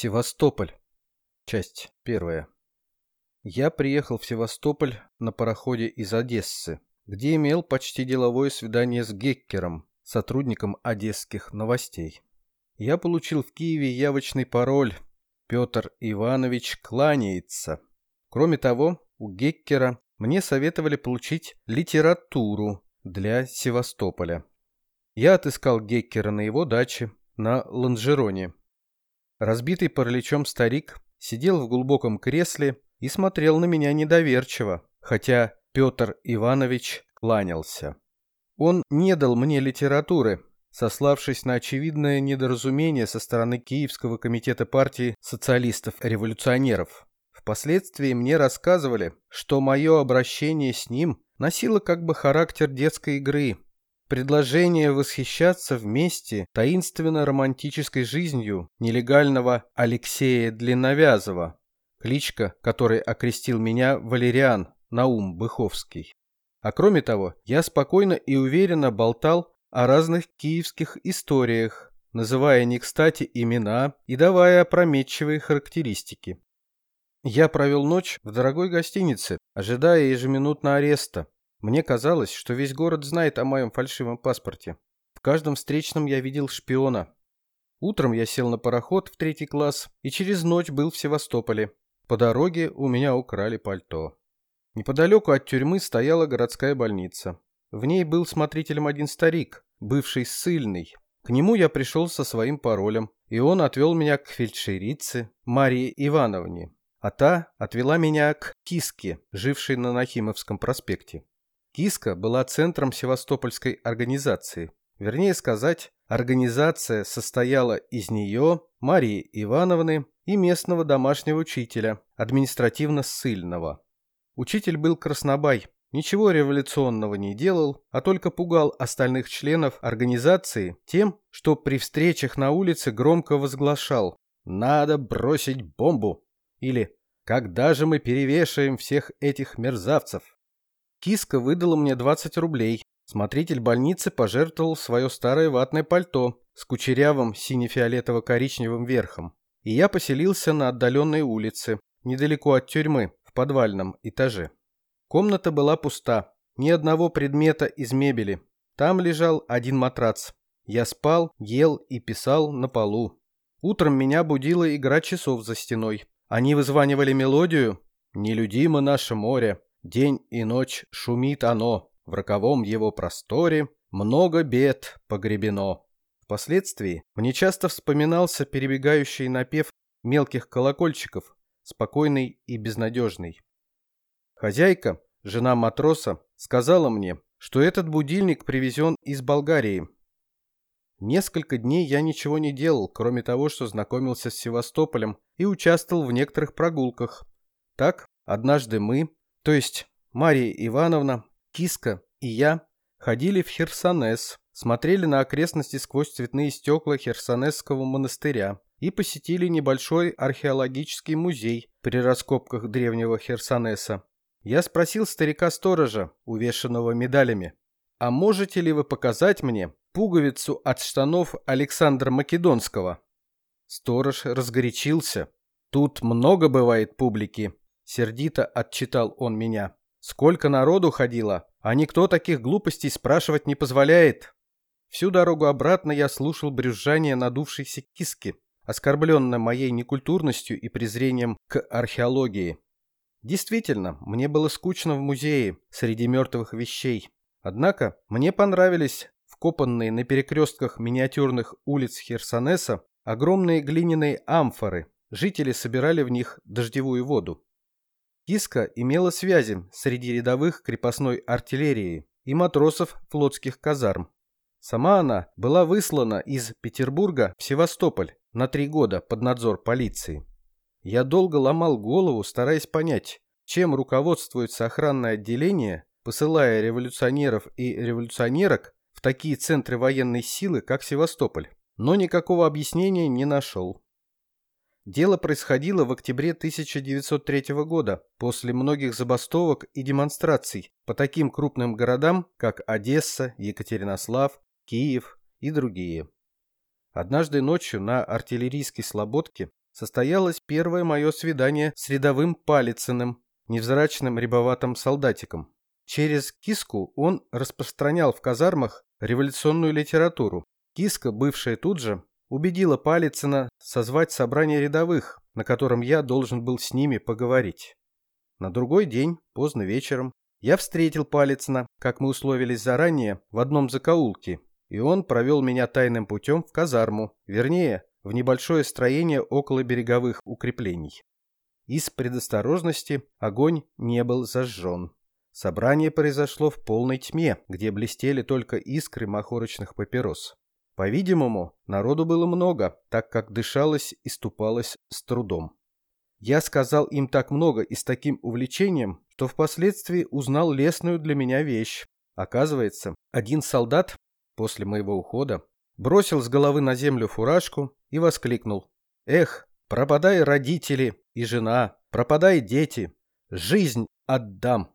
Севастополь. Часть первая. Я приехал в Севастополь на пароходе из Одессы, где имел почти деловое свидание с Геккером, сотрудником одесских новостей. Я получил в Киеве явочный пароль «Петр Иванович кланяется». Кроме того, у Геккера мне советовали получить литературу для Севастополя. Я отыскал Геккера на его даче на Ланжероне Разбитый параличом старик сидел в глубоком кресле и смотрел на меня недоверчиво, хотя Петр Иванович кланялся. Он не дал мне литературы, сославшись на очевидное недоразумение со стороны Киевского комитета партии социалистов-революционеров. Впоследствии мне рассказывали, что мое обращение с ним носило как бы характер детской игры, Предложение восхищаться вместе таинственно-романтической жизнью нелегального Алексея Длинновязова, кличка, которой окрестил меня Валериан Наум Быховский. А кроме того, я спокойно и уверенно болтал о разных киевских историях, называя не кстати имена и давая опрометчивые характеристики. Я провел ночь в дорогой гостинице, ожидая ежеминутно ареста, мне казалось, что весь город знает о моем фальшивом паспорте. В каждом встречном я видел шпиона. Утром я сел на пароход в третий класс и через ночь был в Севастополе. По дороге у меня украли пальто. Неподалеку от тюрьмы стояла городская больница. В ней был смотрителем один старик, бывший ссыльный. К нему я пришел со своим паролем, и он отвел меня к фельдшерице Марии Ивановне, а та отвела меня к киске, жившей на Нахимовском проспекте. Киска была центром севастопольской организации. Вернее сказать, организация состояла из нее, Марии Ивановны и местного домашнего учителя, административно-ссыльного. Учитель был краснобай, ничего революционного не делал, а только пугал остальных членов организации тем, что при встречах на улице громко возглашал «Надо бросить бомбу!» или «Когда же мы перевешаем всех этих мерзавцев?» Киска выдала мне 20 рублей. Смотритель больницы пожертвовал свое старое ватное пальто с кучерявым сине-фиолетово-коричневым верхом. И я поселился на отдаленной улице, недалеко от тюрьмы, в подвальном этаже. Комната была пуста, ни одного предмета из мебели. Там лежал один матрац. Я спал, ел и писал на полу. Утром меня будила игра часов за стеной. Они вызванивали мелодию «Нелюдимо наше море», День и ночь шумит оно, в роковом его просторе много бед погребено. Впоследствии мне часто вспоминался перебегающий напев мелких колокольчиков, спокойный и безнадежный. Хозяйка, жена матроса, сказала мне, что этот будильник привезен из Болгарии. Несколько дней я ничего не делал, кроме того, что знакомился с Севастополем и участвовал в некоторых прогулках. Так, однажды мы, то есть Мария Ивановна, Киска и я ходили в Херсонес, смотрели на окрестности сквозь цветные стекла Херсонесского монастыря и посетили небольшой археологический музей при раскопках древнего Херсонеса. Я спросил старика-сторожа, увешанного медалями, «А можете ли вы показать мне пуговицу от штанов Александра Македонского?» Сторож разгорячился. «Тут много бывает публики», Сердито отчитал он меня. Сколько народу ходило, а никто таких глупостей спрашивать не позволяет. Всю дорогу обратно я слушал брюзжание надувшейся киски, оскорбленной моей некультурностью и презрением к археологии. Действительно, мне было скучно в музее среди мертвых вещей. Однако мне понравились вкопанные на перекрестках миниатюрных улиц Херсонеса огромные глиняные амфоры. Жители собирали в них дождевую воду. Киска имела связи среди рядовых крепостной артиллерии и матросов флотских казарм. Сама она была выслана из Петербурга в Севастополь на три года под надзор полиции. Я долго ломал голову, стараясь понять, чем руководствуется охранное отделение, посылая революционеров и революционерок в такие центры военной силы, как Севастополь, но никакого объяснения не нашел. Дело происходило в октябре 1903 года, после многих забастовок и демонстраций по таким крупным городам, как Одесса, Екатеринослав, Киев и другие. Однажды ночью на артиллерийской слободке состоялось первое мое свидание с рядовым Палицыным, невзрачным рябоватым солдатиком. Через киску он распространял в казармах революционную литературу. Киска, бывшая тут же, убедила Палицына созвать собрание рядовых, на котором я должен был с ними поговорить. На другой день, поздно вечером, я встретил Палицына, как мы условились заранее, в одном закоулке, и он провел меня тайным путем в казарму, вернее, в небольшое строение около береговых укреплений. Из предосторожности огонь не был зажжен. Собрание произошло в полной тьме, где блестели только искры махорочных папирос. По-видимому, народу было много, так как дышалось и ступалось с трудом. Я сказал им так много и с таким увлечением, что впоследствии узнал лесную для меня вещь. Оказывается, один солдат после моего ухода бросил с головы на землю фуражку и воскликнул. «Эх, пропадай родители и жена, пропадай дети, жизнь отдам!»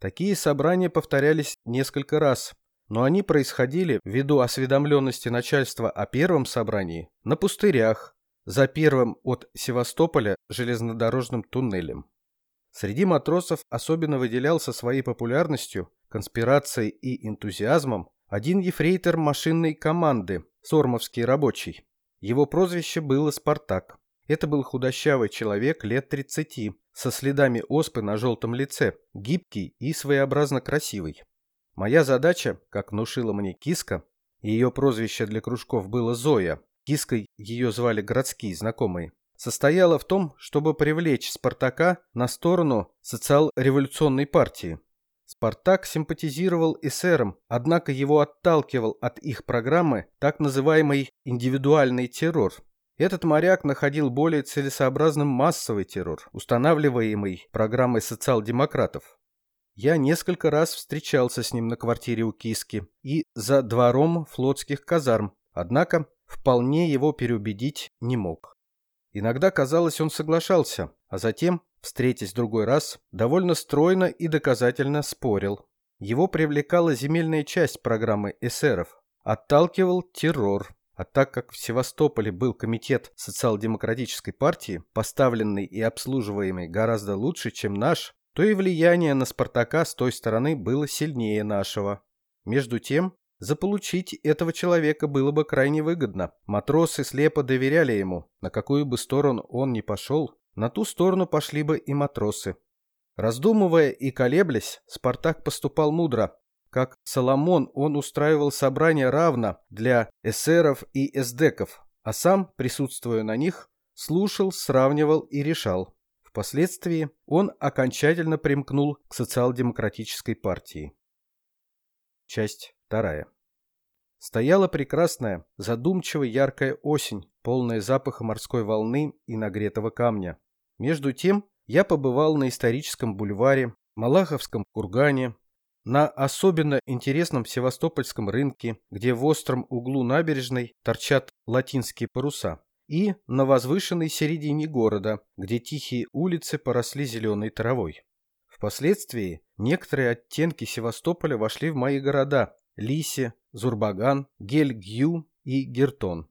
Такие собрания повторялись несколько раз, но они происходили, ввиду осведомленности начальства о первом собрании, на пустырях, за первым от Севастополя железнодорожным туннелем. Среди матросов особенно выделялся своей популярностью, конспирацией и энтузиазмом один ефрейтор машинной команды, сормовский рабочий. Его прозвище было «Спартак». Это был худощавый человек лет 30, со следами оспы на желтом лице, гибкий и своеобразно красивый. Моя задача, как внушила мне киска, ее прозвище для кружков было Зоя, киской ее звали городские знакомые, состояла в том, чтобы привлечь Спартака на сторону социал-революционной партии. Спартак симпатизировал эсерам, однако его отталкивал от их программы так называемый индивидуальный террор. Этот моряк находил более целесообразным массовый террор, устанавливаемый программой социал-демократов. Я несколько раз встречался с ним на квартире у Киски и за двором флотских казарм, однако вполне его переубедить не мог. Иногда, казалось, он соглашался, а затем, встретясь другой раз, довольно стройно и доказательно спорил. Его привлекала земельная часть программы эсеров, отталкивал террор. А так как в Севастополе был комитет социал-демократической партии, поставленный и обслуживаемый гораздо лучше, чем наш, то и влияние на Спартака с той стороны было сильнее нашего. Между тем, заполучить этого человека было бы крайне выгодно. Матросы слепо доверяли ему, на какую бы сторону он ни пошел, на ту сторону пошли бы и матросы. Раздумывая и колеблясь, Спартак поступал мудро. Как Соломон, он устраивал собрания равно для эсеров и эсдеков, а сам, присутствуя на них, слушал, сравнивал и решал. Впоследствии он окончательно примкнул к социал-демократической партии. Часть вторая. Стояла прекрасная, задумчивая яркая осень, полная запаха морской волны и нагретого камня. Между тем я побывал на историческом бульваре, Малаховском кургане, на особенно интересном Севастопольском рынке, где в остром углу набережной торчат латинские паруса и на возвышенной середине города, где тихие улицы поросли зеленой травой. Впоследствии некоторые оттенки Севастополя вошли в мои города – Лисе, Зурбаган, Гельгью и Гертон.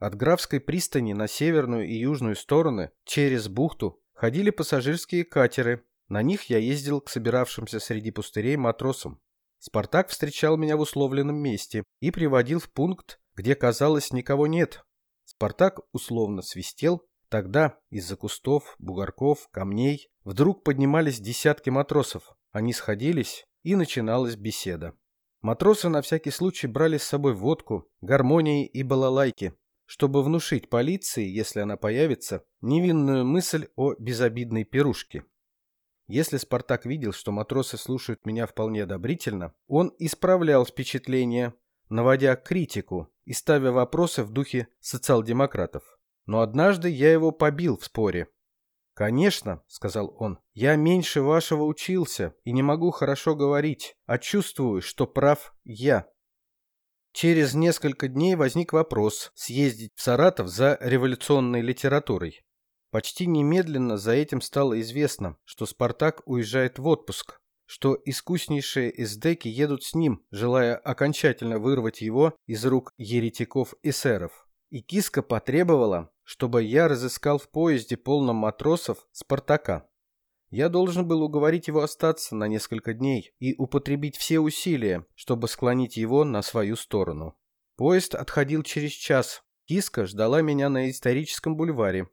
От Графской пристани на северную и южную стороны, через бухту, ходили пассажирские катеры. На них я ездил к собиравшимся среди пустырей матросам. Спартак встречал меня в условленном месте и приводил в пункт, где, казалось, никого нет, Спартак условно свистел. Тогда из-за кустов, бугорков, камней вдруг поднимались десятки матросов. Они сходились, и начиналась беседа. Матросы на всякий случай брали с собой водку, гармонии и балалайки, чтобы внушить полиции, если она появится, невинную мысль о безобидной пирушке. Если Спартак видел, что матросы слушают меня вполне одобрительно, он исправлял впечатление, наводя критику и ставя вопросы в духе социал-демократов. Но однажды я его побил в споре. «Конечно», — сказал он, — «я меньше вашего учился и не могу хорошо говорить, а чувствую, что прав я». Через несколько дней возник вопрос съездить в Саратов за революционной литературой. Почти немедленно за этим стало известно, что Спартак уезжает в отпуск, что искуснейшие эсдеки едут с ним, желая окончательно вырвать его из рук еретиков-эсеров. И Киска потребовала, чтобы я разыскал в поезде полном матросов Спартака. Я должен был уговорить его остаться на несколько дней и употребить все усилия, чтобы склонить его на свою сторону. Поезд отходил через час. Киска ждала меня на историческом бульваре.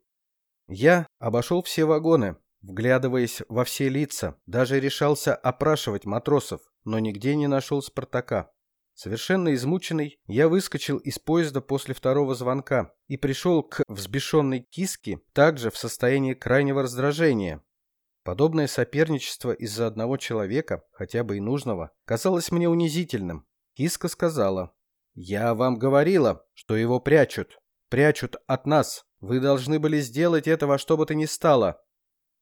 Я обошел все вагоны, вглядываясь во все лица, даже решался опрашивать матросов, но нигде не нашел Спартака. Совершенно измученный, я выскочил из поезда после второго звонка и пришел к взбешенной киске также в состоянии крайнего раздражения, Подобное соперничество из-за одного человека, хотя бы и нужного, казалось мне унизительным. Киска сказала, «Я вам говорила, что его прячут. Прячут от нас. Вы должны были сделать это во что бы то стало.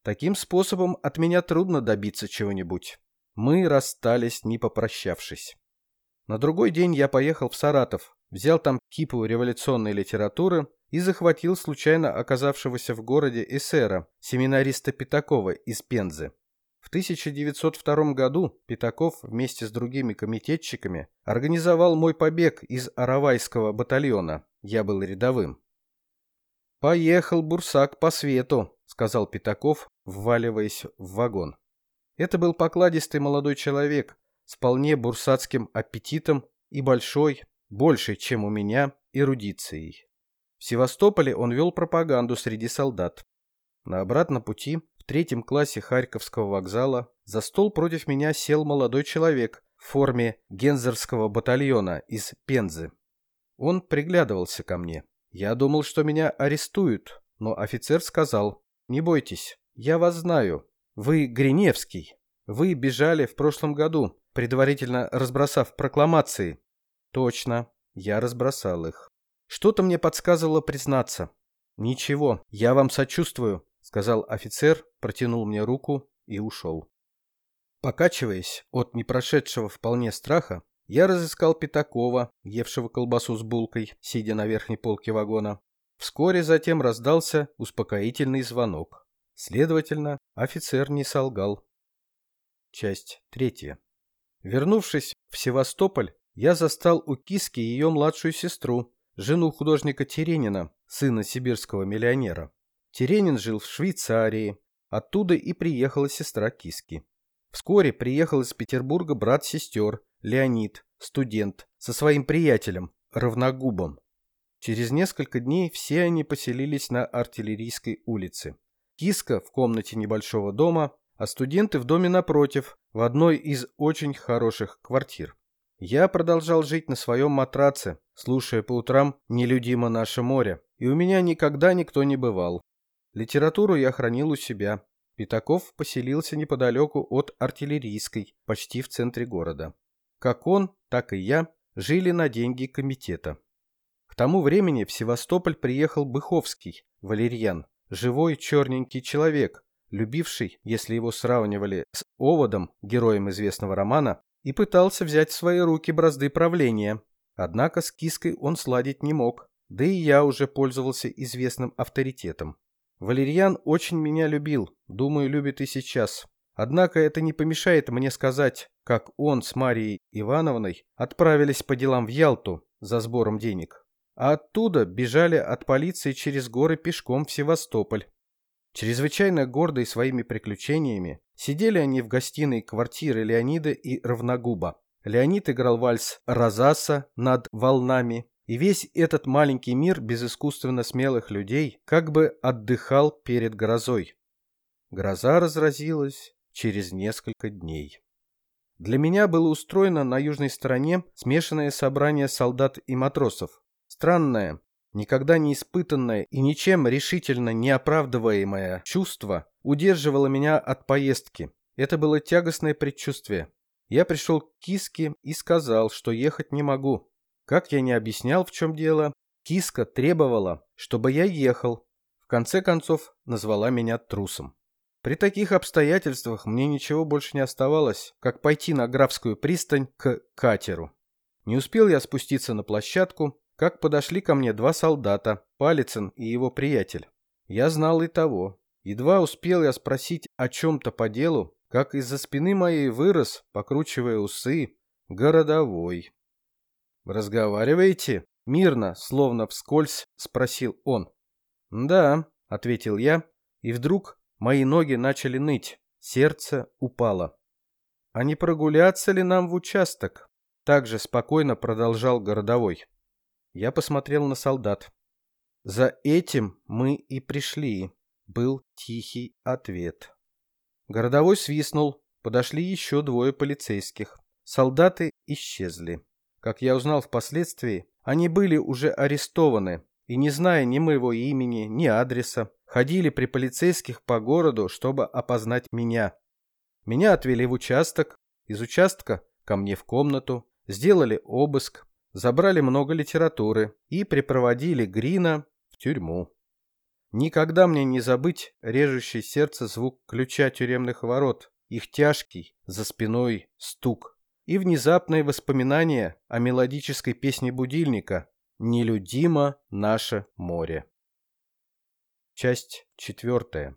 Таким способом от меня трудно добиться чего-нибудь». Мы расстались, не попрощавшись. На другой день я поехал в Саратов, взял там кипу революционной литературы и захватил случайно оказавшегося в городе эсера, семинариста Пятакова из Пензы. В 1902 году Пятаков вместе с другими комитетчиками организовал мой побег из Аравайского батальона. Я был рядовым. «Поехал Бурсак по свету», — сказал Пятаков, вваливаясь в вагон. Это был покладистый молодой человек с вполне бурсатским аппетитом и большой, большей, чем у меня, эрудицией. В Севастополе он вел пропаганду среди солдат. На обратном пути, в третьем классе Харьковского вокзала, за стол против меня сел молодой человек в форме гензерского батальона из Пензы. Он приглядывался ко мне. Я думал, что меня арестуют, но офицер сказал, «Не бойтесь, я вас знаю. Вы Гриневский. Вы бежали в прошлом году, предварительно разбросав прокламации». «Точно, я разбросал их». Что-то мне подсказывало признаться. «Ничего, я вам сочувствую», — сказал офицер, протянул мне руку и ушел. Покачиваясь от непрошедшего вполне страха, я разыскал Пятакова, евшего колбасу с булкой, сидя на верхней полке вагона. Вскоре затем раздался успокоительный звонок. Следовательно, офицер не солгал. Часть третья. Вернувшись в Севастополь, я застал у Киски ее младшую сестру, жену художника Теренина, сына сибирского миллионера. Теренин жил в Швейцарии, оттуда и приехала сестра Киски. Вскоре приехал из Петербурга брат сестер, Леонид, студент, со своим приятелем, Равногубом. Через несколько дней все они поселились на Артиллерийской улице. Киска в комнате небольшого дома, а студенты в доме напротив, в одной из очень хороших квартир. Я продолжал жить на своем матраце, слушая по утрам «Нелюдимо наше море», и у меня никогда никто не бывал. Литературу я хранил у себя. Пятаков поселился неподалеку от артиллерийской, почти в центре города. Как он, так и я жили на деньги комитета. Тому времени в Севастополь приехал Быховский, валерьян, живой черненький человек, любивший, если его сравнивали с Оводом, героем известного романа, и пытался взять в свои руки бразды правления. Однако с киской он сладить не мог, да и я уже пользовался известным авторитетом. Валерьян очень меня любил, думаю, любит и сейчас. Однако это не помешает мне сказать, как он с Марией Ивановной отправились по делам в Ялту за сбором денег. А оттуда бежали от полиции через горы пешком в Севастополь. Чрезвычайно гордые своими приключениями, сидели они в гостиной квартиры Леонида и Равногуба. Леонид играл вальс «Розаса» над волнами, и весь этот маленький мир без искусственно смелых людей как бы отдыхал перед грозой. Гроза разразилась через несколько дней. Для меня было устроено на южной стороне смешанное собрание солдат и матросов. Странное, Никогда не испытанное и ничем решительно не оправдываемое чувство удерживало меня от поездки. Это было тягостное предчувствие. Я пришел к Киске и сказал, что ехать не могу. Как я не объяснял, в чем дело, Киска требовала, чтобы я ехал. В конце концов, назвала меня трусом. При таких обстоятельствах мне ничего больше не оставалось, как пойти на Графскую пристань к катеру. Не успел я спуститься на площадку, как подошли ко мне два солдата, Палицын и его приятель. Я знал и того. Едва успел я спросить о чем-то по делу, как из-за спины моей вырос, покручивая усы, городовой. «Разговариваете?» Мирно, словно вскользь, спросил он. «Да», — ответил я, и вдруг мои ноги начали ныть, сердце упало. «А не прогуляться ли нам в участок?» Так же спокойно продолжал городовой. Я посмотрел на солдат. «За этим мы и пришли», — был тихий ответ. Городовой свистнул, подошли еще двое полицейских. Солдаты исчезли. Как я узнал впоследствии, они были уже арестованы и, не зная ни моего имени, ни адреса, ходили при полицейских по городу, чтобы опознать меня. Меня отвели в участок, из участка ко мне в комнату, сделали обыск, забрали много литературы и припроводили Грина в тюрьму. Никогда мне не забыть режущий сердце звук ключа тюремных ворот, их тяжкий за спиной стук и внезапные воспоминания о мелодической песне будильника «Нелюдимо наше море». Часть четвертая.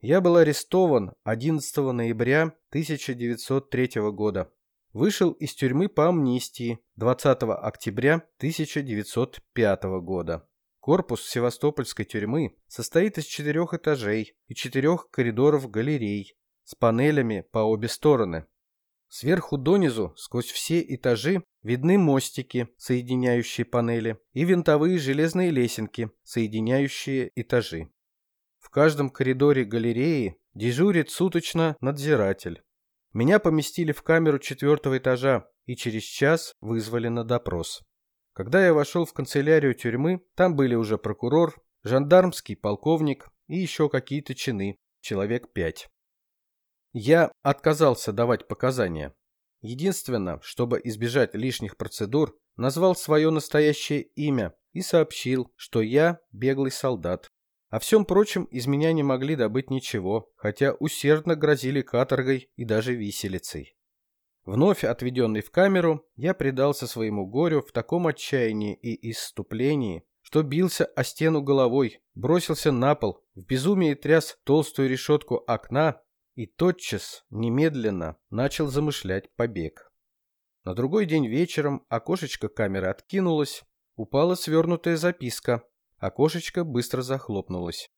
Я был арестован 11 ноября 1903 года. Вышел из тюрьмы по амнистии 20 октября 1905 года. Корпус Севастопольской тюрьмы состоит из четырех этажей и четырех коридоров галерей с панелями по обе стороны. Сверху донизу, сквозь все этажи, видны мостики, соединяющие панели, и винтовые железные лесенки, соединяющие этажи. В каждом коридоре галереи дежурит суточно надзиратель. Меня поместили в камеру четвертого этажа и через час вызвали на допрос. Когда я вошел в канцелярию тюрьмы, там были уже прокурор, жандармский полковник и еще какие-то чины, человек пять. Я отказался давать показания. Единственно, чтобы избежать лишних процедур, назвал свое настоящее имя и сообщил, что я беглый солдат. О всем прочем из меня не могли добыть ничего, хотя усердно грозили каторгой и даже виселицей. Вновь отведенный в камеру, я предался своему горю в таком отчаянии и исступлении, что бился о стену головой, бросился на пол, в безумии тряс толстую решетку окна и тотчас, немедленно, начал замышлять побег. На другой день вечером окошечко камеры откинулось, упала свернутая записка, окошечко быстро захлопнулось.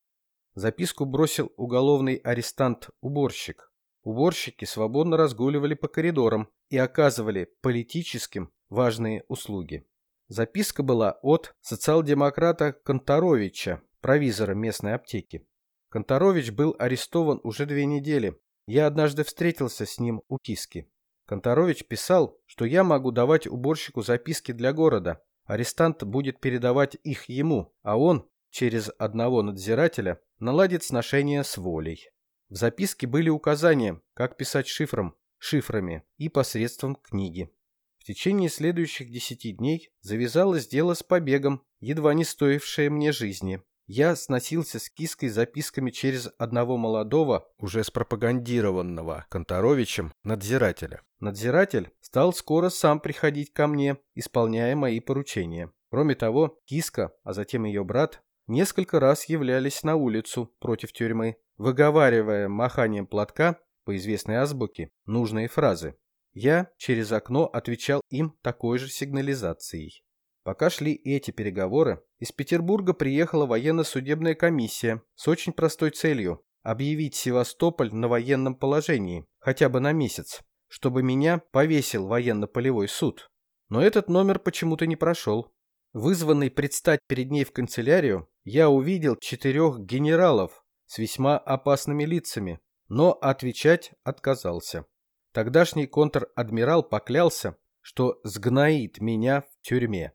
Записку бросил уголовный арестант-уборщик. Уборщики свободно разгуливали по коридорам и оказывали политическим важные услуги. Записка была от социал-демократа Конторовича, провизора местной аптеки. Конторович был арестован уже две недели. Я однажды встретился с ним у киски. Конторович писал, что я могу давать уборщику записки для города. Арестант будет передавать их ему, а он, через одного надзирателя, наладит сношение с волей. В записке были указания, как писать шифром, шифрами и посредством книги. В течение следующих десяти дней завязалось дело с побегом, едва не стоившее мне жизни. Я сносился с киской записками через одного молодого, уже спропагандированного Конторовичем, надзирателя. Надзиратель стал скоро сам приходить ко мне, исполняя мои поручения. Кроме того, киска, а затем ее брат, несколько раз являлись на улицу против тюрьмы, выговаривая маханием платка по известной азбуке нужные фразы. Я через окно отвечал им такой же сигнализацией. Пока шли эти переговоры, из Петербурга приехала военно-судебная комиссия с очень простой целью – объявить Севастополь на военном положении, хотя бы на месяц, чтобы меня повесил военно-полевой суд. Но этот номер почему-то не прошел. Вызванный предстать перед ней в канцелярию, я увидел четырех генералов с весьма опасными лицами, но отвечать отказался. Тогдашний контр-адмирал поклялся, что сгноит меня в тюрьме.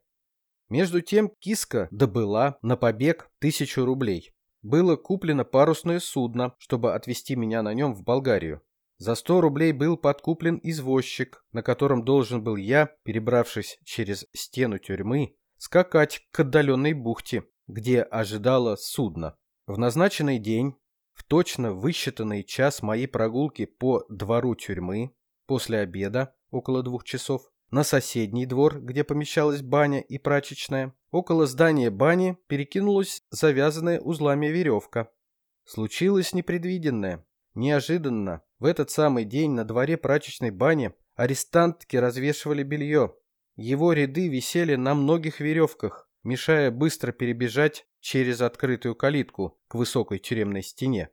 Между тем киска добыла на побег тысячу рублей. Было куплено парусное судно, чтобы отвезти меня на нем в Болгарию. За сто рублей был подкуплен извозчик, на котором должен был я, перебравшись через стену тюрьмы, скакать к отдаленной бухте, где ожидало судно. В назначенный день, в точно высчитанный час моей прогулки по двору тюрьмы, после обеда, около двух часов, на соседний двор, где помещалась баня и прачечная, около здания бани перекинулась завязанная узлами веревка. Случилось непредвиденное. Неожиданно, в этот самый день на дворе прачечной бани арестантки развешивали белье. Его ряды висели на многих веревках, мешая быстро перебежать через открытую калитку к высокой тюремной стене.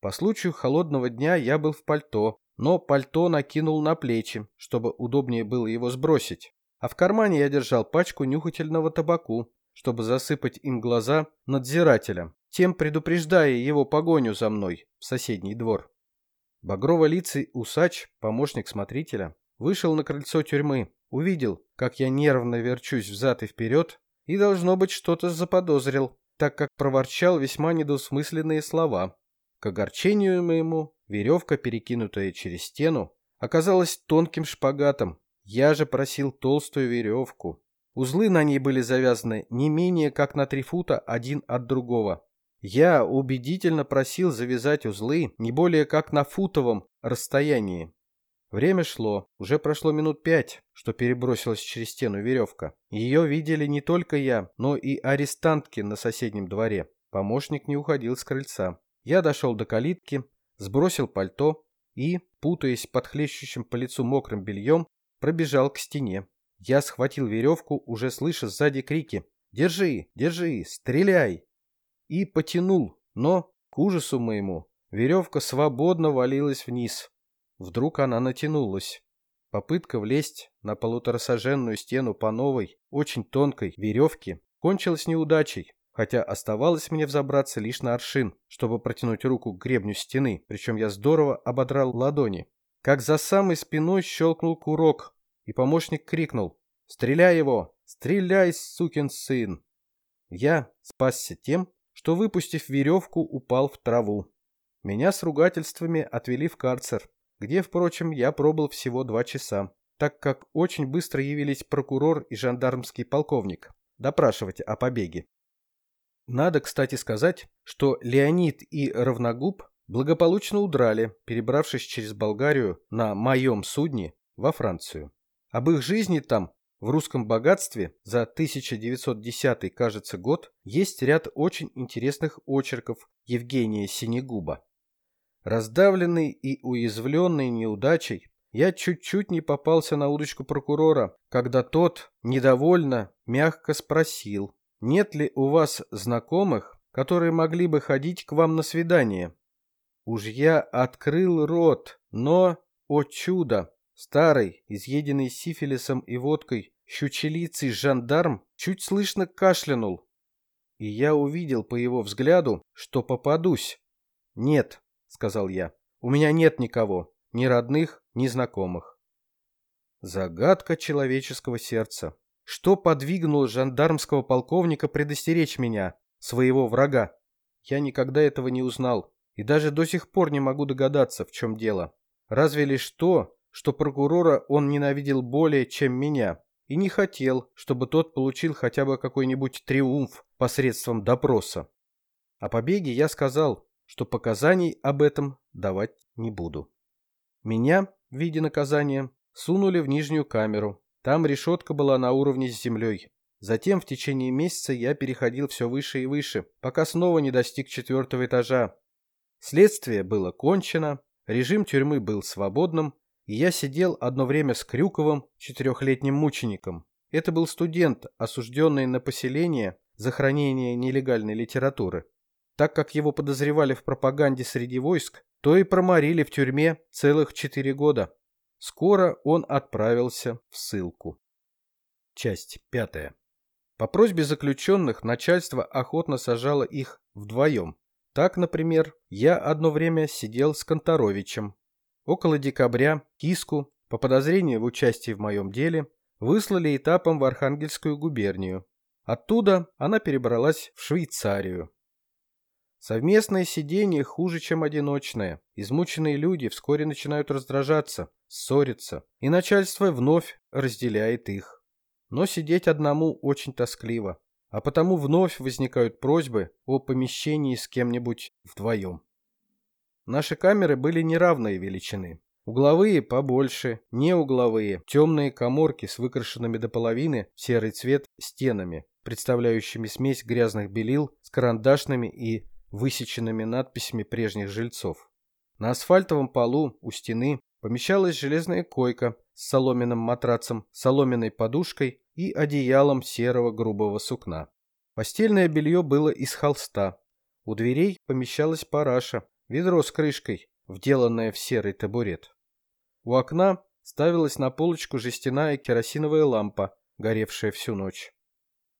По случаю холодного дня я был в пальто, но пальто накинул на плечи, чтобы удобнее было его сбросить. А в кармане я держал пачку нюхательного табаку, чтобы засыпать им глаза надзирателя, тем предупреждая его погоню за мной в соседний двор. Багрово-лицый усач, помощник смотрителя, вышел на крыльцо тюрьмы, увидел, как я нервно верчусь взад и вперед, и, должно быть, что-то заподозрил, так как проворчал весьма недосмысленные слова. К огорчению моему, веревка, перекинутая через стену, оказалась тонким шпагатом. Я же просил толстую веревку. Узлы на ней были завязаны не менее как на три фута один от другого. Я убедительно просил завязать узлы не более как на футовом расстоянии. Время шло, уже прошло минут пять, что перебросилась через стену веревка. Ее видели не только я, но и арестантки на соседнем дворе. Помощник не уходил с крыльца. Я дошел до калитки, сбросил пальто и, путаясь под хлещущим по лицу мокрым бельем, пробежал к стене. Я схватил веревку, уже слыша сзади крики «Держи! Держи! Стреляй!» и потянул, но, к ужасу моему, веревка свободно валилась вниз. Вдруг она натянулась. Попытка влезть на полуторасоженную стену по новой, очень тонкой веревке кончилась неудачей, хотя оставалось мне взобраться лишь на аршин, чтобы протянуть руку к гребню стены, причем я здорово ободрал ладони. Как за самой спиной щелкнул курок, и помощник крикнул «Стреляй его! Стреляй, сукин сын!» Я спасся тем, что, выпустив веревку, упал в траву. Меня с ругательствами отвели в карцер, где, впрочем, я пробыл всего два часа, так как очень быстро явились прокурор и жандармский полковник допрашивать о побеге. Надо, кстати, сказать, что Леонид и Равногуб благополучно удрали, перебравшись через Болгарию на моем судне во Францию. Об их жизни там, в русском богатстве, за 1910, кажется, год, есть ряд очень интересных очерков Евгения Синегуба. Раздавленный и уязвленный неудачей, я чуть-чуть не попался на удочку прокурора, когда тот, недовольно, мягко спросил, нет ли у вас знакомых, которые могли бы ходить к вам на свидание. Уж я открыл рот, но, о чудо, старый, изъеденный сифилисом и водкой, щучелицый жандарм чуть слышно кашлянул. И я увидел по его взгляду, что попадусь. Нет, — сказал я. «У меня нет никого, ни родных, ни знакомых». Загадка человеческого сердца. Что подвигнуло жандармского полковника предостеречь меня, своего врага? Я никогда этого не узнал, и даже до сих пор не могу догадаться, в чем дело. Разве лишь то, что прокурора он ненавидел более, чем меня, и не хотел, чтобы тот получил хотя бы какой-нибудь триумф посредством допроса. О побеге я сказал, что показаний об этом давать не буду. Меня, в виде наказания, сунули в нижнюю камеру. Там решетка была на уровне с землей. Затем в течение месяца я переходил все выше и выше, пока снова не достиг четвертого этажа. Следствие было кончено, режим тюрьмы был свободным, и я сидел одно время с Крюковым, четырехлетним мучеником. Это был студент, осужденный на поселение за хранение нелегальной литературы. Так как его подозревали в пропаганде среди войск, то и проморили в тюрьме целых четыре года. Скоро он отправился в ссылку. Часть пятая. По просьбе заключенных начальство охотно сажало их вдвоем. Так, например, я одно время сидел с Конторовичем. Около декабря Киску, по подозрению в участии в моем деле, выслали этапом в Архангельскую губернию. Оттуда она перебралась в Швейцарию. Совместное сидение хуже, чем одиночное. Измученные люди вскоре начинают раздражаться, ссориться, и начальство вновь разделяет их. Но сидеть одному очень тоскливо, а потому вновь возникают просьбы о помещении с кем-нибудь вдвоем. Наши камеры были неравной величины. Угловые побольше, неугловые, темные коморки с выкрашенными до половины в серый цвет стенами, представляющими смесь грязных белил с карандашными и высеченными надписями прежних жильцов. На асфальтовом полу у стены помещалась железная койка с соломенным матрацем, соломенной подушкой и одеялом серого грубого сукна. Постельное белье было из холста. У дверей помещалась параша, ведро с крышкой, вделанное в серый табурет. У окна ставилась на полочку жестяная керосиновая лампа, горевшая всю ночь.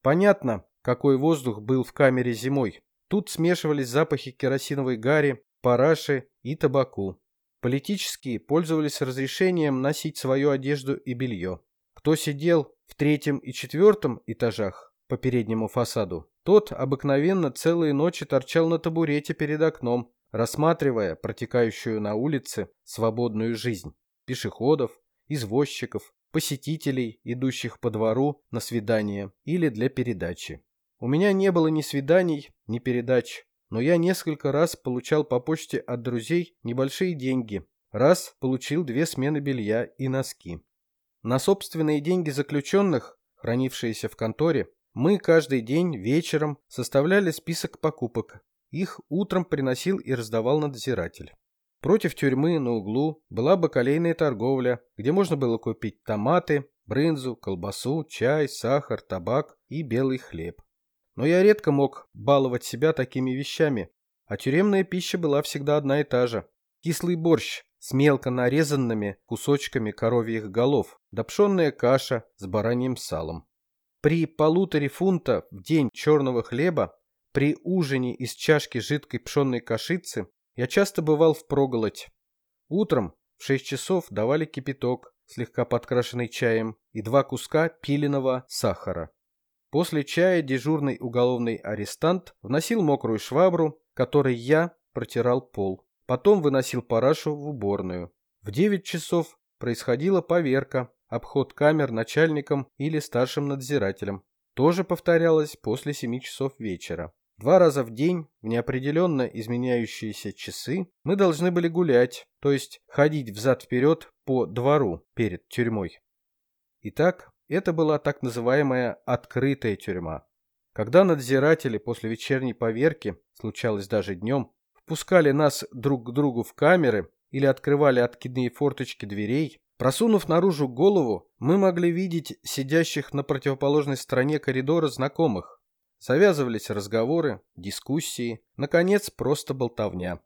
Понятно, какой воздух был в камере зимой. Тут смешивались запахи керосиновой гари, параши и табаку. Политические пользовались разрешением носить свою одежду и белье. Кто сидел в третьем и четвертом этажах по переднему фасаду, тот обыкновенно целые ночи торчал на табурете перед окном, рассматривая протекающую на улице свободную жизнь пешеходов, извозчиков, посетителей, идущих по двору на свидание или для передачи. У меня не было ни свиданий, ни передач, но я несколько раз получал по почте от друзей небольшие деньги. Раз получил две смены белья и носки. На собственные деньги заключенных, хранившиеся в конторе, мы каждый день вечером составляли список покупок. Их утром приносил и раздавал надзиратель. Против тюрьмы на углу была бакалейная торговля, где можно было купить томаты, брынзу, колбасу, чай, сахар, табак и белый хлеб. Но я редко мог баловать себя такими вещами, а тюремная пища была всегда одна и та же. Кислый борщ с мелко нарезанными кусочками коровьих голов, да пшенная каша с бараньим салом. При полуторе фунта в день черного хлеба, при ужине из чашки жидкой пшенной кашицы я часто бывал в проголодь. Утром в шесть часов давали кипяток, слегка подкрашенный чаем, и два куска пиленого сахара. После чая дежурный уголовный арестант вносил мокрую швабру, которой я протирал пол. Потом выносил парашу в уборную. В девять часов происходила поверка, обход камер начальником или старшим надзирателем. Тоже повторялось после семи часов вечера. Два раза в день, в неопределенно изменяющиеся часы, мы должны были гулять, то есть ходить взад-вперед по двору перед тюрьмой. Итак, это была так называемая открытая тюрьма. Когда надзиратели после вечерней поверки, случалось даже днем, впускали нас друг к другу в камеры или открывали откидные форточки дверей, просунув наружу голову, мы могли видеть сидящих на противоположной стороне коридора знакомых, Завязывались разговоры, дискуссии, наконец, просто болтовня.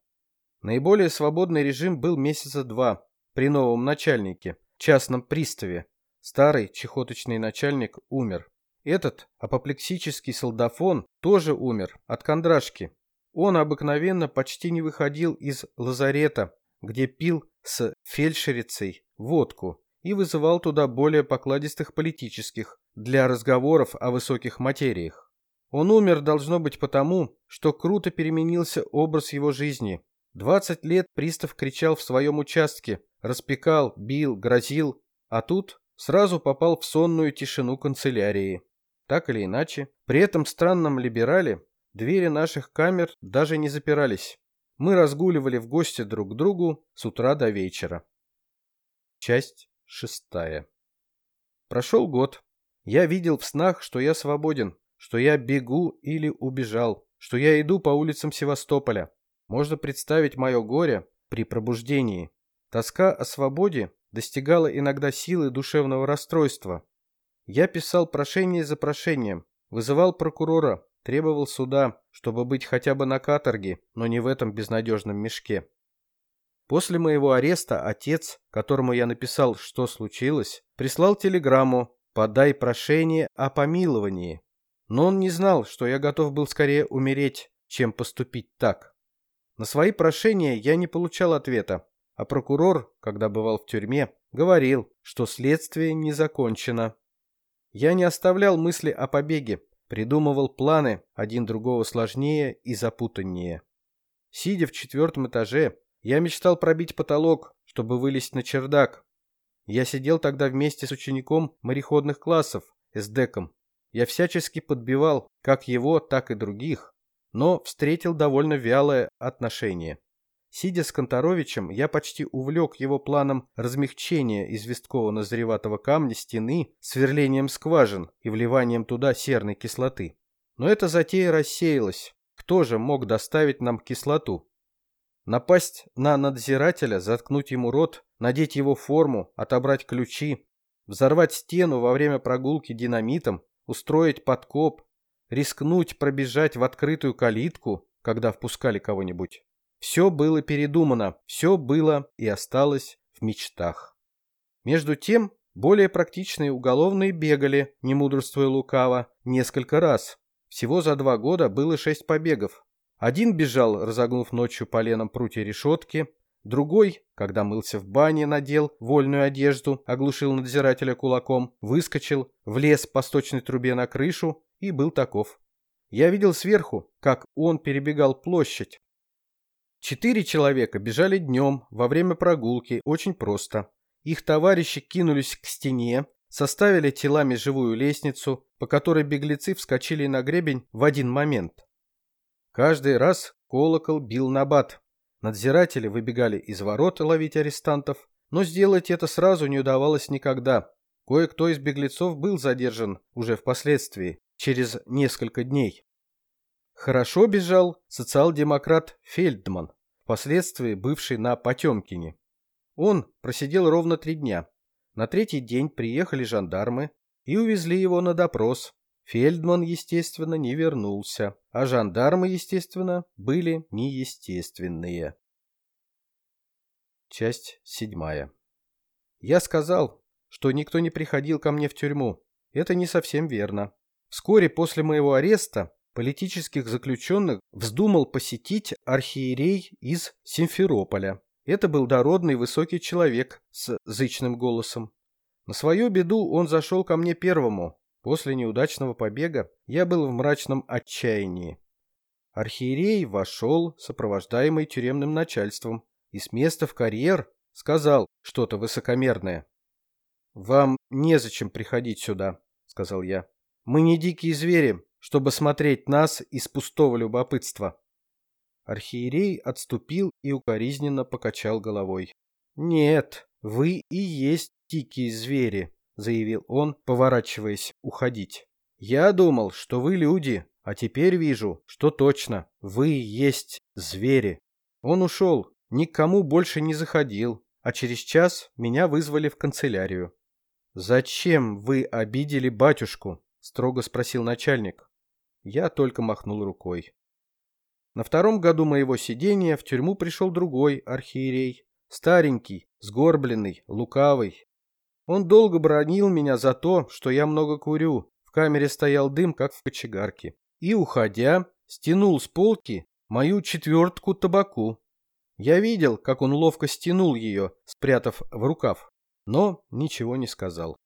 Наиболее свободный режим был месяца два при новом начальнике, частном приставе. Старый чехоточный начальник умер. Этот апоплексический солдафон тоже умер от кондрашки. Он обыкновенно почти не выходил из лазарета, где пил с фельдшерицей водку и вызывал туда более покладистых политических для разговоров о высоких материях. Он умер, должно быть, потому, что круто переменился образ его жизни. Двадцать лет пристав кричал в своем участке, распекал, бил, грозил, а тут сразу попал в сонную тишину канцелярии. Так или иначе, при этом странном либерале двери наших камер даже не запирались. Мы разгуливали в гости друг к другу с утра до вечера. Часть шестая. Прошел год. Я видел в снах, что я свободен, что я бегу или убежал, что я иду по улицам Севастополя. Можно представить мое горе при пробуждении. Тоска о свободе достигала иногда силы душевного расстройства. Я писал прошение за прошением, вызывал прокурора, требовал суда, чтобы быть хотя бы на каторге, но не в этом безнадежном мешке. После моего ареста отец, которому я написал, что случилось, прислал телеграмму «Подай прошение о помиловании». Но он не знал, что я готов был скорее умереть, чем поступить так. На свои прошения я не получал ответа, а прокурор, когда бывал в тюрьме, говорил, что следствие не закончено. Я не оставлял мысли о побеге, придумывал планы, один другого сложнее и запутаннее. Сидя в четвертом этаже, я мечтал пробить потолок, чтобы вылезть на чердак. Я сидел тогда вместе с учеником мореходных классов, эсдеком, я всячески подбивал как его, так и других, но встретил довольно вялое отношение. Сидя с Конторовичем, я почти увлек его планом размягчения известково-назреватого камня стены сверлением скважин и вливанием туда серной кислоты. Но эта затея рассеялась. Кто же мог доставить нам кислоту? Напасть на надзирателя, заткнуть ему рот, надеть его форму, отобрать ключи, взорвать стену во время прогулки динамитом, устроить подкоп, рискнуть пробежать в открытую калитку, когда впускали кого-нибудь. Все было передумано, все было и осталось в мечтах. Между тем, более практичные уголовные бегали, не мудрствуя лукаво, несколько раз. Всего за два года было шесть побегов. Один бежал, разогнув ночью поленом прутья решетки, другой, когда мылся в бане, надел вольную одежду, оглушил надзирателя кулаком, выскочил, влез по сточной трубе на крышу и был таков. Я видел сверху, как он перебегал площадь. Четыре человека бежали днем во время прогулки, очень просто. Их товарищи кинулись к стене, составили телами живую лестницу, по которой беглецы вскочили на гребень в один момент. Каждый раз колокол бил на бат. Надзиратели выбегали из ворот ловить арестантов, но сделать это сразу не удавалось никогда. Кое-кто из беглецов был задержан уже впоследствии, через несколько дней. Хорошо бежал социал-демократ Фельдман, впоследствии бывший на Потемкине. Он просидел ровно три дня. На третий день приехали жандармы и увезли его на допрос. Фельдман, естественно, не вернулся, а жандармы, естественно, были неестественные. Часть седьмая. Я сказал, что никто не приходил ко мне в тюрьму. Это не совсем верно. Вскоре после моего ареста политических заключенных вздумал посетить архиерей из Симферополя. Это был дородный высокий человек с зычным голосом. На свою беду он зашел ко мне первому. После неудачного побега я был в мрачном отчаянии. Архиерей вошел, сопровождаемый тюремным начальством, и с места в карьер сказал что-то высокомерное. «Вам незачем приходить сюда», — сказал я. «Мы не дикие звери, чтобы смотреть нас из пустого любопытства». Архиерей отступил и укоризненно покачал головой. «Нет, вы и есть дикие звери», — заявил он, поворачиваясь уходить. «Я думал, что вы люди, а теперь вижу, что точно, вы есть звери». Он ушел, никому больше не заходил, а через час меня вызвали в канцелярию. «Зачем вы обидели батюшку?» — строго спросил начальник. Я только махнул рукой. На втором году моего сидения в тюрьму пришел другой архиерей, старенький, сгорбленный, лукавый. Он долго бронил меня за то, что я много курю, в камере стоял дым, как в кочегарке, и, уходя, стянул с полки мою четвертку табаку. Я видел, как он ловко стянул ее, спрятав в рукав, но ничего не сказал.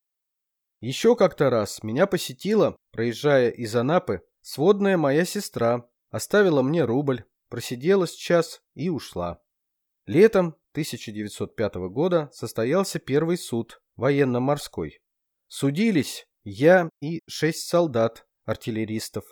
Еще как-то раз меня посетила, проезжая из Анапы, сводная моя сестра, оставила мне рубль, просидела с час и ушла. Летом 1905 года состоялся первый суд, военно-морской. Судились я и шесть солдат, артиллеристов.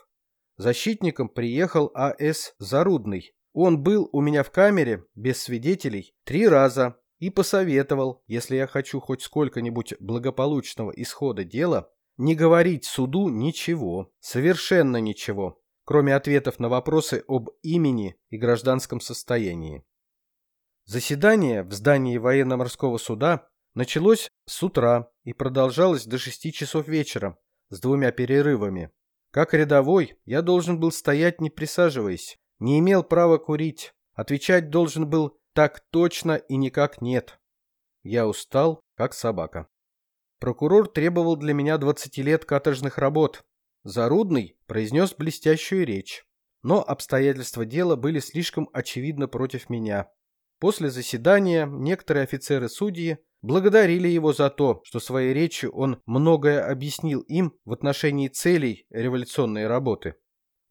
Защитником приехал А.С. Зарудный. Он был у меня в камере, без свидетелей, три раза и посоветовал, если я хочу хоть сколько-нибудь благополучного исхода дела, не говорить суду ничего, совершенно ничего, кроме ответов на вопросы об имени и гражданском состоянии. Заседание в здании военно-морского суда началось с утра и продолжалось до 6 часов вечера с двумя перерывами. Как рядовой я должен был стоять не присаживаясь, не имел права курить, отвечать должен был так точно и никак нет. Я устал, как собака. Прокурор требовал для меня 20 лет каторжных работ, Зарудный произнес блестящую речь, но обстоятельства дела были слишком очевидно против меня. После заседания некоторые офицеры-судьи благодарили его за то, что своей речью он многое объяснил им в отношении целей революционной работы.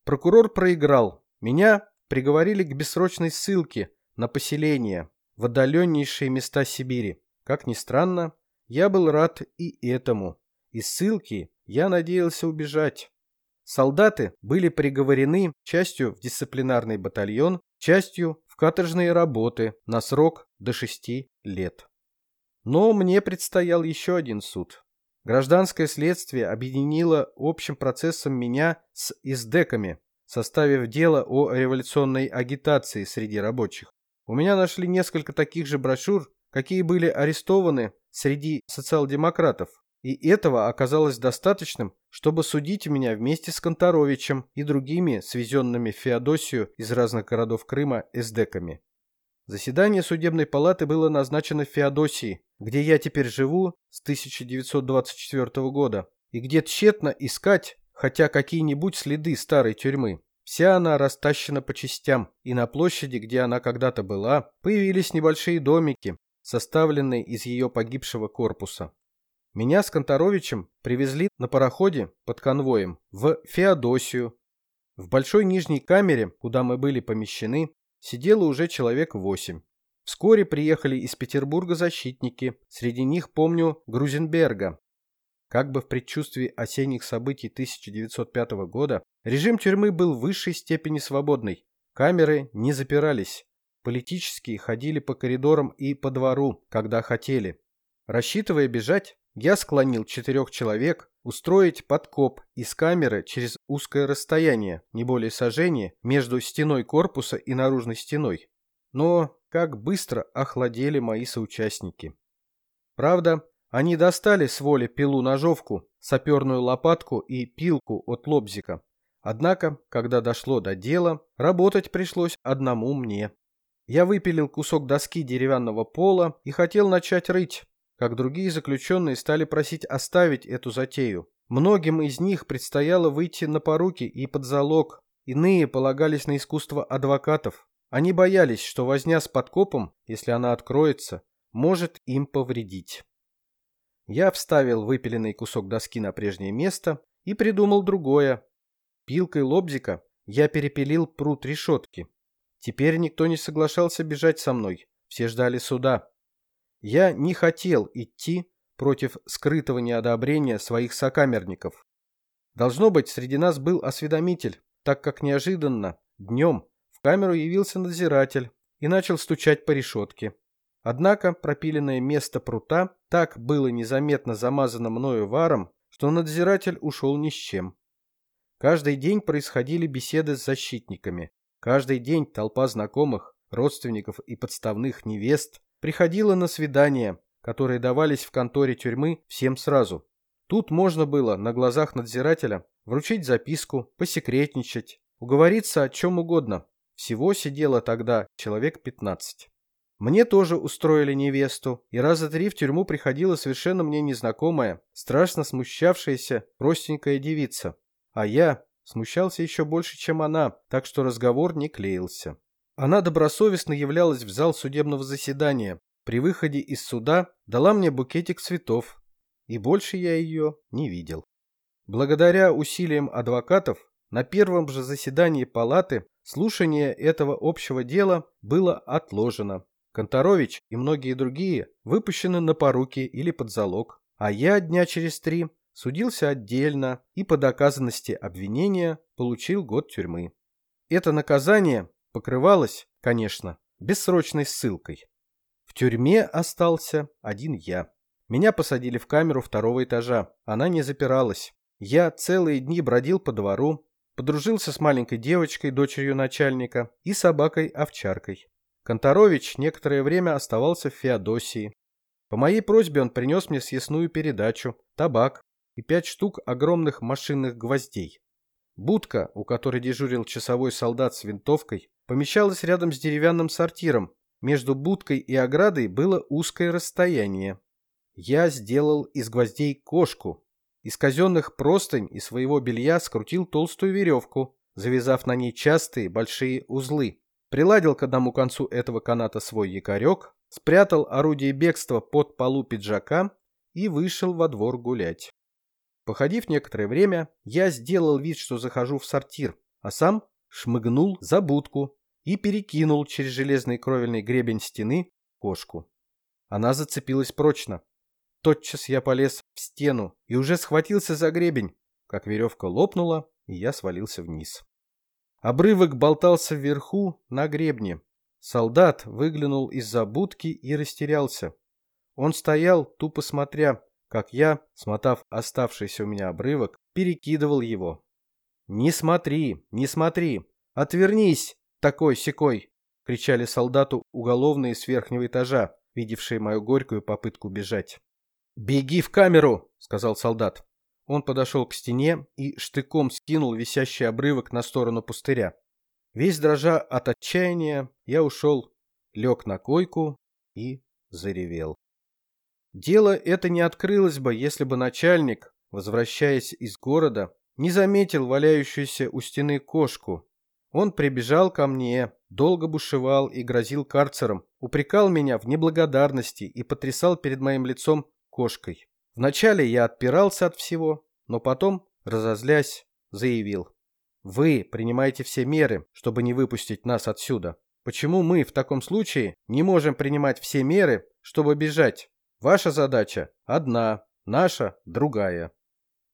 Прокурор проиграл. Меня приговорили к бессрочной ссылке на поселение в отдаленнейшие места Сибири. Как ни странно, я был рад и этому. Из ссылки я надеялся убежать. Солдаты были приговорены частью в дисциплинарный батальон, частью в каторжные работы на срок до шести лет. Но мне предстоял еще один суд. Гражданское следствие объединило общим процессом меня с издеками, составив дело о революционной агитации среди рабочих. У меня нашли несколько таких же брошюр, какие были арестованы среди социал-демократов, И этого оказалось достаточным, чтобы судить меня вместе с Конторовичем и другими, свезенными в Феодосию из разных городов Крыма эсдеками. Заседание судебной палаты было назначено в Феодосии, где я теперь живу с 1924 года, и где тщетно искать хотя какие-нибудь следы старой тюрьмы. Вся она растащена по частям, и на площади, где она когда-то была, появились небольшие домики, составленные из ее погибшего корпуса. Меня с Конторовичем привезли на пароходе под конвоем в Феодосию. В большой нижней камере, куда мы были помещены, сидело уже человек восемь. Вскоре приехали из Петербурга защитники, среди них помню Грузенберга. Как бы в предчувствии осенних событий 1905 года, режим тюрьмы был в высшей степени свободный. Камеры не запирались. Политические ходили по коридорам и по двору, когда хотели. Рассчитывая бежать, я склонил четырех человек устроить подкоп из камеры через узкое расстояние, не более сажения, между стеной корпуса и наружной стеной. Но как быстро охладели мои соучастники. Правда, они достали с воли пилу-ножовку, саперную лопатку и пилку от лобзика. Однако, когда дошло до дела, работать пришлось одному мне. Я выпилил кусок доски деревянного пола и хотел начать рыть, как другие заключенные стали просить оставить эту затею. Многим из них предстояло выйти на поруки и под залог, иные полагались на искусство адвокатов. Они боялись, что возня с подкопом, если она откроется, может им повредить. Я вставил выпиленный кусок доски на прежнее место и придумал другое. Пилкой лобзика я перепилил прут решетки. Теперь никто не соглашался бежать со мной, все ждали суда. Я не хотел идти против скрытого неодобрения своих сокамерников. Должно быть, среди нас был осведомитель, так как неожиданно, днем, в камеру явился надзиратель и начал стучать по решетке. Однако пропиленное место прута так было незаметно замазано мною варом, что надзиратель ушел ни с чем. Каждый день происходили беседы с защитниками. Каждый день толпа знакомых, родственников и подставных невест приходила на свидания, которые давались в конторе тюрьмы всем сразу. Тут можно было на глазах надзирателя вручить записку, посекретничать, уговориться о чем угодно. Всего сидело тогда человек 15. Мне тоже устроили невесту, и раза три в тюрьму приходила совершенно мне незнакомая, страшно смущавшаяся, простенькая девица. А я смущался еще больше, чем она, так что разговор не клеился. Она добросовестно являлась в зал судебного заседания. При выходе из суда дала мне букетик цветов, и больше я ее не видел. Благодаря усилиям адвокатов, на первом же заседании палаты слушание этого общего дела было отложено. Конторович и многие другие выпущены на поруки или под залог, а я дня через три судился отдельно и по доказанности обвинения получил год тюрьмы. Это наказание покрывалось, конечно, бессрочной ссылкой. В тюрьме остался один я. Меня посадили в камеру второго этажа. Она не запиралась. Я целые дни бродил по двору, подружился с маленькой девочкой, дочерью начальника, и собакой-овчаркой. Конторович некоторое время оставался в Феодосии. По моей просьбе он принес мне съестную передачу, табак и пять штук огромных машинных гвоздей. Будка, у которой дежурил часовой солдат с винтовкой, помещалась рядом с деревянным сортиром. Между будкой и оградой было узкое расстояние. Я сделал из гвоздей кошку. Из казенных простынь и своего белья скрутил толстую веревку, завязав на ней частые большие узлы. Приладил к одному концу этого каната свой якорек, спрятал орудие бегства под полу пиджака и вышел во двор гулять. Походив некоторое время, я сделал вид, что захожу в сортир, а сам шмыгнул за будку и перекинул через железный кровельный гребень стены кошку. Она зацепилась прочно. Тотчас я полез в стену и уже схватился за гребень, как веревка лопнула, и я свалился вниз. Обрывок болтался вверху на гребне. Солдат выглянул из-за будки и растерялся. Он стоял, тупо смотря, как я, смотав оставшийся у меня обрывок, перекидывал его. «Не смотри, не смотри! Отвернись, такой-сякой!» — кричали солдату уголовные с верхнего этажа, видевшие мою горькую попытку бежать. «Беги в камеру!» — сказал солдат. Он подошел к стене и штыком скинул висящий обрывок на сторону пустыря. Весь дрожа от отчаяния, я ушел, лег на койку и заревел. Дело это не открылось бы, если бы начальник, возвращаясь из города, не заметил валяющуюся у стены кошку. Он прибежал ко мне, долго бушевал и грозил карцером, упрекал меня в неблагодарности и потрясал перед моим лицом кошкой. Вначале я отпирался от всего, но потом, разозлясь, заявил. Вы принимаете все меры, чтобы не выпустить нас отсюда. Почему мы в таком случае не можем принимать все меры, чтобы бежать? Ваша задача одна, наша другая.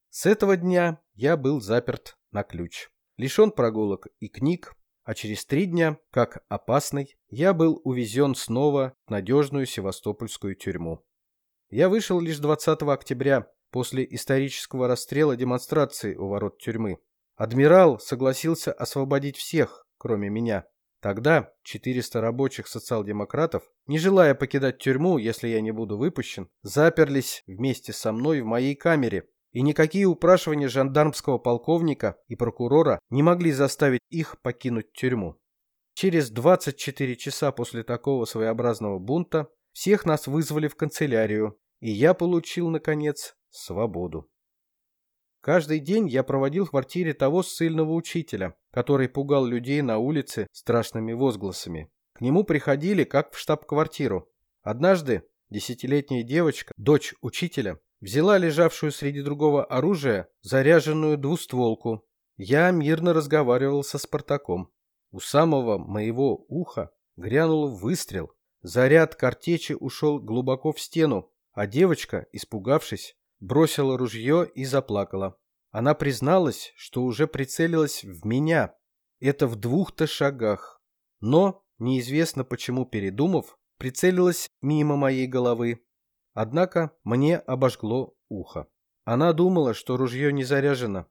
С этого дня я был заперт на ключ, лишен прогулок и книг, а через три дня, как опасный, я был увезен снова в надежную севастопольскую тюрьму. Я вышел лишь 20 октября, после исторического расстрела демонстрации у ворот тюрьмы. Адмирал согласился освободить всех, кроме меня. Тогда 400 рабочих социал-демократов, не желая покидать тюрьму, если я не буду выпущен, заперлись вместе со мной в моей камере, и никакие упрашивания жандармского полковника и прокурора не могли заставить их покинуть тюрьму. Через 24 часа после такого своеобразного бунта всех нас вызвали в канцелярию, и я получил, наконец, свободу. Каждый день я проводил в квартире того ссыльного учителя, который пугал людей на улице страшными возгласами. К нему приходили, как в штаб-квартиру. Однажды десятилетняя девочка, дочь учителя, взяла лежавшую среди другого оружия заряженную двустволку. Я мирно разговаривал со Спартаком. У самого моего уха грянул выстрел. Заряд картечи ушел глубоко в стену, а девочка, испугавшись, бросила ружье и заплакала. Она призналась, что уже прицелилась в меня. Это в двух-то шагах. Но, неизвестно почему передумав, прицелилась мимо моей головы. Однако мне обожгло ухо. Она думала, что ружье не заряжено.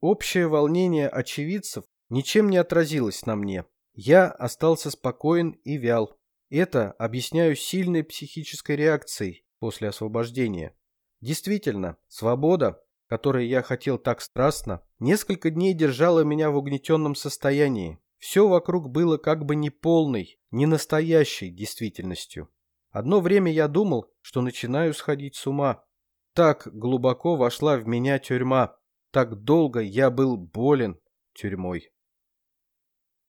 Общее волнение очевидцев ничем не отразилось на мне. Я остался спокоен и вял. Это объясняю сильной психической реакцией после освобождения. Действительно, свобода, которой я хотел так страстно, несколько дней держала меня в угнетенном состоянии. Все вокруг было как бы не полной, не настоящей действительностью. Одно время я думал, что начинаю сходить с ума. Так глубоко вошла в меня тюрьма, так долго я был болен тюрьмой.